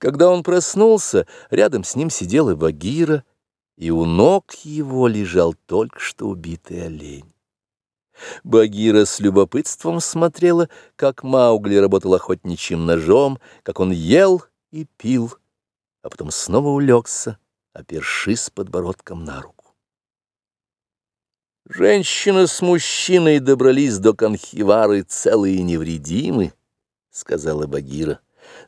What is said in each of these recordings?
Когда он проснулся, рядом с ним сидела Багира, и у ног его лежал только что убитый олень. Багира с любопытством смотрела, как Маугли работал охотничьим ножом, как он ел и пил, а потом снова улегся, опершись подбородком на руку. Женщина с мужчиной добрались до Канхивары целые и невредимы, — сказала Багира.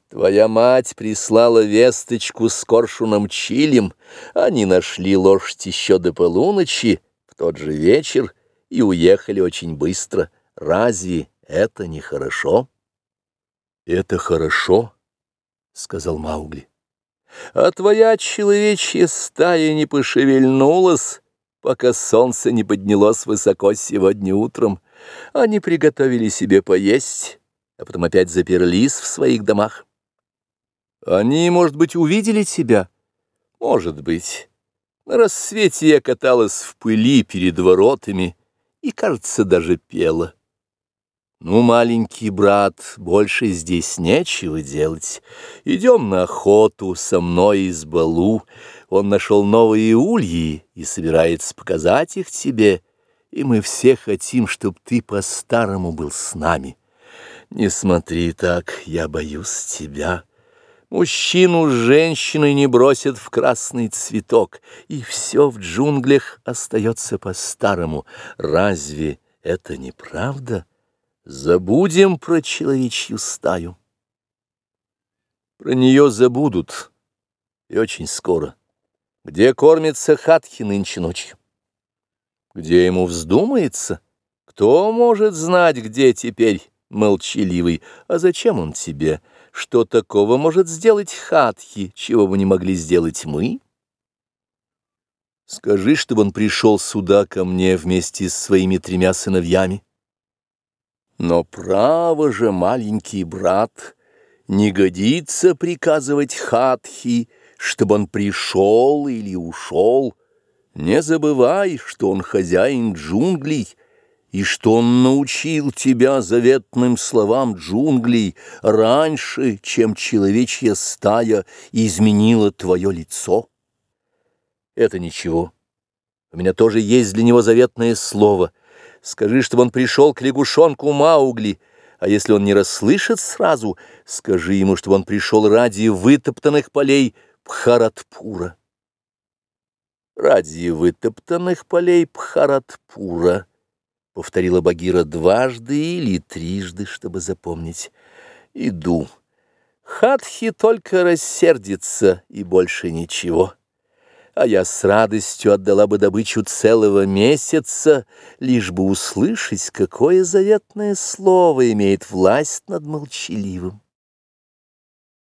Твоя мать прислала весточку с коршуном Чилем. Они нашли лошадь еще до полуночи, в тот же вечер, и уехали очень быстро. Разве это не хорошо? — Это хорошо, — сказал Маугли. — А твоя человечья стая не пошевельнулась, пока солнце не поднялось высоко сегодня утром. Они приготовили себе поесть, а потом опять заперлись в своих домах. Они, может быть, увидели тебя? Может быть. На рассвете я каталась в пыли перед воротами и, кажется, даже пела. Ну, маленький брат, больше здесь нечего делать. Идем на охоту со мной из Балу. Он нашел новые ульи и собирается показать их тебе, и мы все хотим, чтобы ты по-старому был с нами. Не смотри так, я боюсь тебя». Мужчину с женщиной не бросят в красный цветок, и все в джунглях остается по-старому. Разве это не правда? Забудем про человечью стаю. Про нее забудут, и очень скоро. Где кормится Хатхи нынче ночью? Где ему вздумается? Кто может знать, где теперь молчаливый? А зачем он тебе? — что такого может сделать Хатхи, чего бы не могли сделать мы? Скажи, чтобы он пришел сюда ко мне вместе с своими тремя сыновьями. Но право же, маленький брат, не годится приказывать Хатхи, чтобы он пришел или ушел. Не забывай, что он хозяин джунглей, и что он научил тебя заветным словам джунглей раньше, чем человечья стая изменила твое лицо? Это ничего. У меня тоже есть для него заветное слово. Скажи, чтобы он пришел к лягушонку Маугли, а если он не расслышит сразу, скажи ему, чтобы он пришел ради вытоптанных полей Пхаратпура. Ради вытоптанных полей Пхаратпура. — повторила Багира дважды или трижды, чтобы запомнить. «Иду. Хатхи только рассердится, и больше ничего. А я с радостью отдала бы добычу целого месяца, лишь бы услышать, какое заветное слово имеет власть над молчаливым».